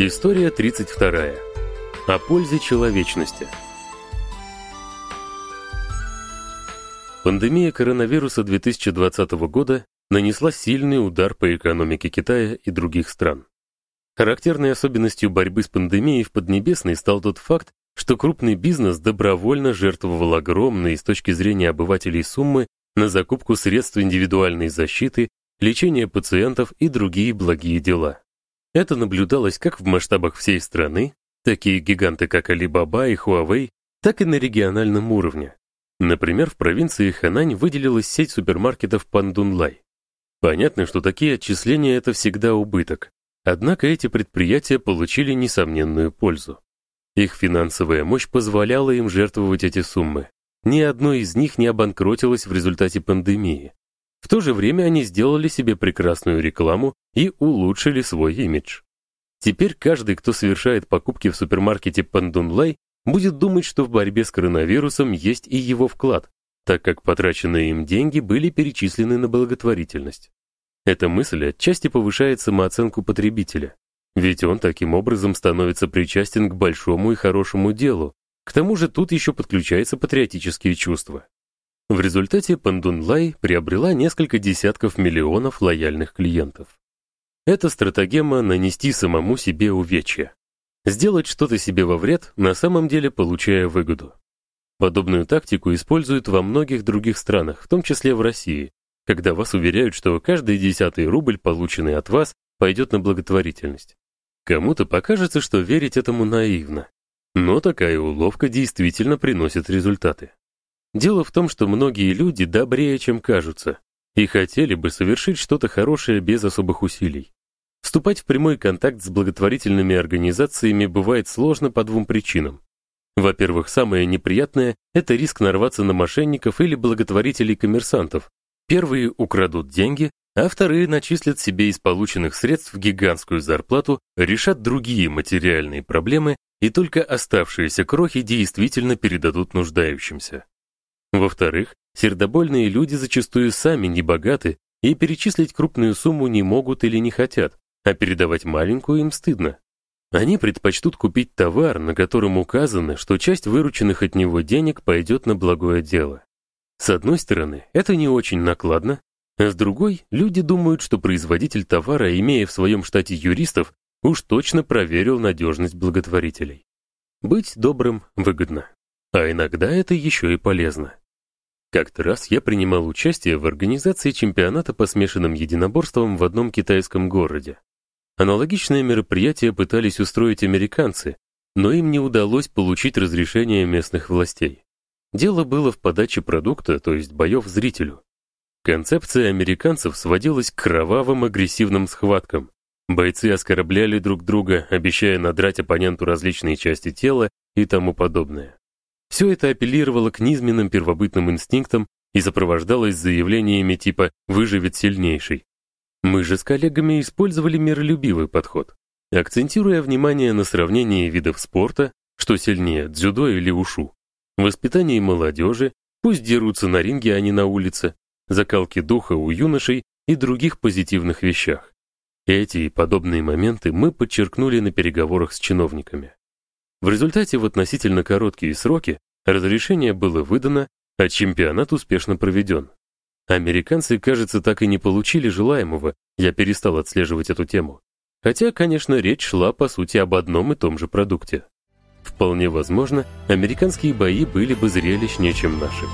История 32. О пользе человечности. Пандемия коронавируса 2020 года нанесла сильный удар по экономике Китая и других стран. Характерной особенностью борьбы с пандемией в Поднебесной стал тот факт, что крупный бизнес добровольно жертвовал огромные с точки зрения обывателей суммы на закупку средств индивидуальной защиты, лечение пациентов и другие благие дела. Это наблюдалось как в масштабах всей страны, такие гиганты, как Alibaba и Huawei, так и на региональном уровне. Например, в провинции Ханань выделилась сеть супермаркетов Пандунлай. Понятно, что такие отчисления это всегда убыток. Однако эти предприятия получили несомненную пользу. Их финансовая мощь позволяла им жертвовать эти суммы. Ни одно из них не обанкротилось в результате пандемии. В то же время они сделали себе прекрасную рекламу и улучшили свой имидж. Теперь каждый, кто совершает покупки в супермаркете Пандунлай, будет думать, что в борьбе с коронавирусом есть и его вклад, так как потраченные им деньги были перечислены на благотворительность. Эта мысль отчасти повышает самооценку потребителя, ведь он таким образом становится причастен к большому и хорошему делу. К тому же тут еще подключаются патриотические чувства. В результате Пандунлай приобрела несколько десятков миллионов лояльных клиентов. Это стратегема нанести самому себе увечья. Сделать что-то себе во вред, на самом деле получая выгоду. Подобную тактику используют во многих других странах, в том числе в России, когда вас уверяют, что каждый десятый рубль, полученный от вас, пойдет на благотворительность. Кому-то покажется, что верить этому наивно. Но такая уловка действительно приносит результаты. Дело в том, что многие люди добрее, чем кажутся, и хотели бы совершить что-то хорошее без особых усилий. Вступать в прямой контакт с благотворительными организациями бывает сложно по двум причинам. Во-первых, самое неприятное это риск нарваться на мошенников или благотворителей-коммерсантов. Первые украдут деньги, а вторые начислят себе из полученных средств гигантскую зарплату, решат другие материальные проблемы, и только оставшиеся крохи действительно передадут нуждающимся. Во-вторых, сердобольные люди зачастую сами не богаты и перечислить крупную сумму не могут или не хотят, а передавать маленькую им стыдно. Они предпочтут купить товар, на котором указано, что часть вырученных от него денег пойдет на благое дело. С одной стороны, это не очень накладно, а с другой, люди думают, что производитель товара, имея в своем штате юристов, уж точно проверил надежность благотворителей. Быть добрым выгодно. А иногда это еще и полезно. Как-то раз я принимал участие в организации чемпионата по смешанным единоборствам в одном китайском городе. Аналогичное мероприятие пытались устроить американцы, но им не удалось получить разрешение местных властей. Дело было в подаче продукта, то есть боев зрителю. Концепция американцев сводилась к кровавым агрессивным схваткам. Бойцы оскорбляли друг друга, обещая надрать оппоненту различные части тела и тому подобное. Все это апеллировало к низменным первобытным инстинктам и сопровождалось заявлениями типа «выживет сильнейший». Мы же с коллегами использовали миролюбивый подход, акцентируя внимание на сравнении видов спорта, что сильнее, дзюдо или ушу, воспитании молодежи, пусть дерутся на ринге, а не на улице, закалке духа у юношей и других позитивных вещах. Эти и подобные моменты мы подчеркнули на переговорах с чиновниками. В результате в относительно короткие сроки разрешение было выдано, а чемпионат успешно проведен. Американцы, кажется, так и не получили желаемого. Я перестал отслеживать эту тему. Хотя, конечно, речь шла по сути об одном и том же продукте. Вполне возможно, американские бои были бы зрелищнее, чем наши.